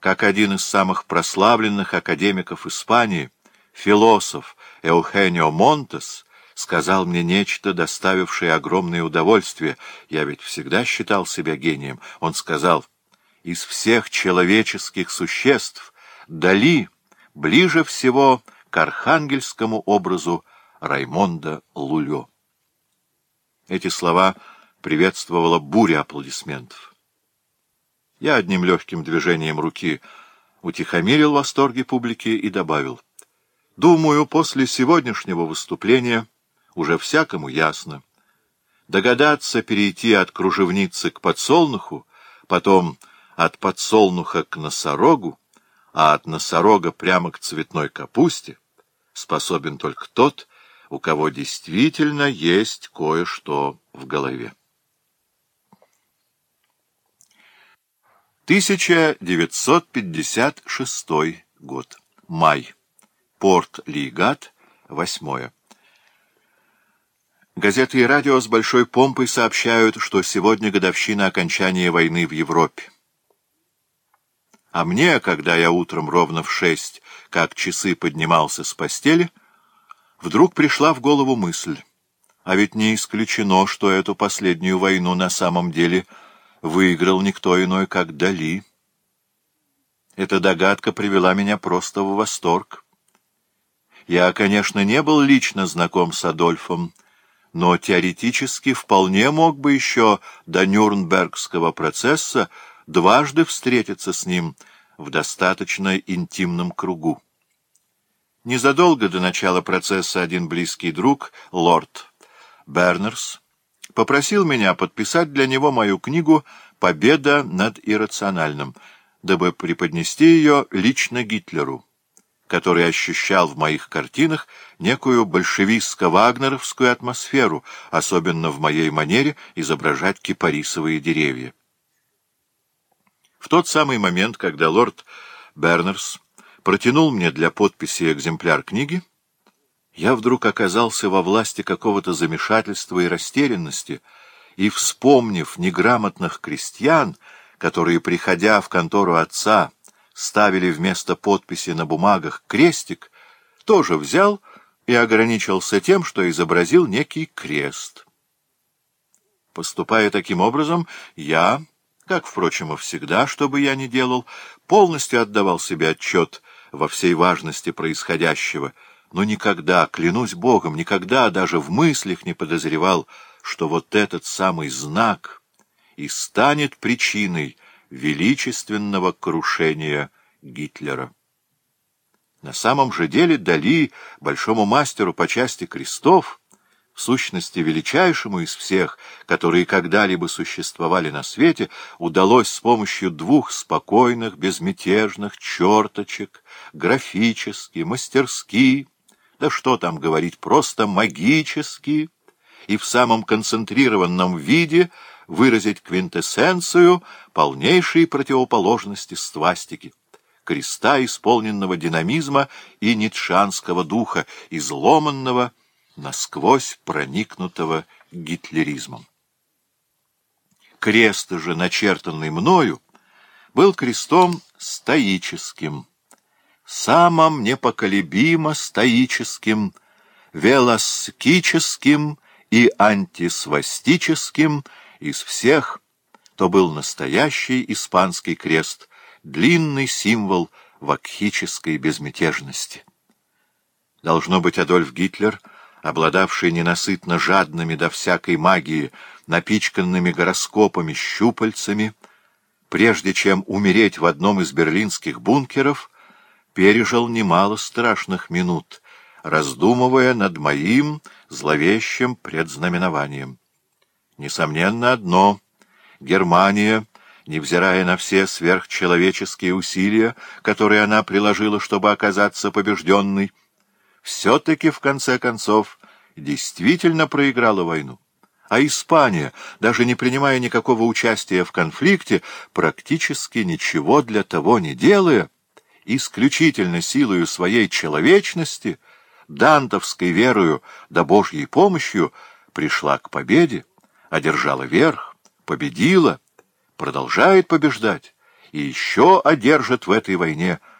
как один из самых прославленных академиков Испании, философ Эухенио Монтес, сказал мне нечто, доставившее огромное удовольствие. Я ведь всегда считал себя гением. Он сказал, «Из всех человеческих существ Дали ближе всего к архангельскому образу Раймонда Лульо». Эти слова приветствовала буря аплодисментов. Я одним легким движением руки утихомирил восторги публики и добавил. Думаю, после сегодняшнего выступления уже всякому ясно. Догадаться перейти от кружевницы к подсолнуху, потом от подсолнуха к носорогу, а от носорога прямо к цветной капусте способен только тот, у кого действительно есть кое-что в голове. 1956 год. Май. Порт Лейгат. 8. Газеты и радио с большой помпой сообщают, что сегодня годовщина окончания войны в Европе. А мне, когда я утром ровно в шесть, как часы поднимался с постели, вдруг пришла в голову мысль. А ведь не исключено, что эту последнюю войну на самом деле – выиграл никто иной, как Дали. Эта догадка привела меня просто в восторг. Я, конечно, не был лично знаком с Адольфом, но теоретически вполне мог бы еще до Нюрнбергского процесса дважды встретиться с ним в достаточно интимном кругу. Незадолго до начала процесса один близкий друг, лорд Бернерс, попросил меня подписать для него мою книгу «Победа над иррациональным», дабы преподнести ее лично Гитлеру, который ощущал в моих картинах некую большевистско-вагнеровскую атмосферу, особенно в моей манере изображать кипарисовые деревья. В тот самый момент, когда лорд Бернерс протянул мне для подписи экземпляр книги, я вдруг оказался во власти какого-то замешательства и растерянности, и, вспомнив неграмотных крестьян, которые, приходя в контору отца, ставили вместо подписи на бумагах крестик, тоже взял и ограничился тем, что изобразил некий крест. Поступая таким образом, я, как, впрочем, и всегда, что бы я ни делал, полностью отдавал себе отчет во всей важности происходящего — но никогда, клянусь Богом, никогда даже в мыслях не подозревал, что вот этот самый знак и станет причиной величественного крушения Гитлера. На самом же деле Дали, большому мастеру по части крестов, в сущности величайшему из всех, которые когда-либо существовали на свете, удалось с помощью двух спокойных, безмятежных черточек, графически, мастерски, да что там говорить, просто магически и в самом концентрированном виде выразить квинтэссенцию полнейшей противоположности ствастики, креста, исполненного динамизма и нитшанского духа, изломанного, насквозь проникнутого гитлеризмом. Крест же, начертанный мною, был крестом стоическим самым непоколебимо стоическим, велоскическим и антисвастическим из всех, то был настоящий испанский крест, длинный символ вакхической безмятежности. Должно быть, Адольф Гитлер, обладавший ненасытно жадными до всякой магии, напичканными гороскопами, щупальцами, прежде чем умереть в одном из берлинских бункеров — пережил немало страшных минут, раздумывая над моим зловещим предзнаменованием. Несомненно одно — Германия, невзирая на все сверхчеловеческие усилия, которые она приложила, чтобы оказаться побежденной, все-таки, в конце концов, действительно проиграла войну. А Испания, даже не принимая никакого участия в конфликте, практически ничего для того не делая, исключительно силою своей человечности, дантовской верою да Божьей помощью, пришла к победе, одержала верх, победила, продолжает побеждать и еще одержит в этой войне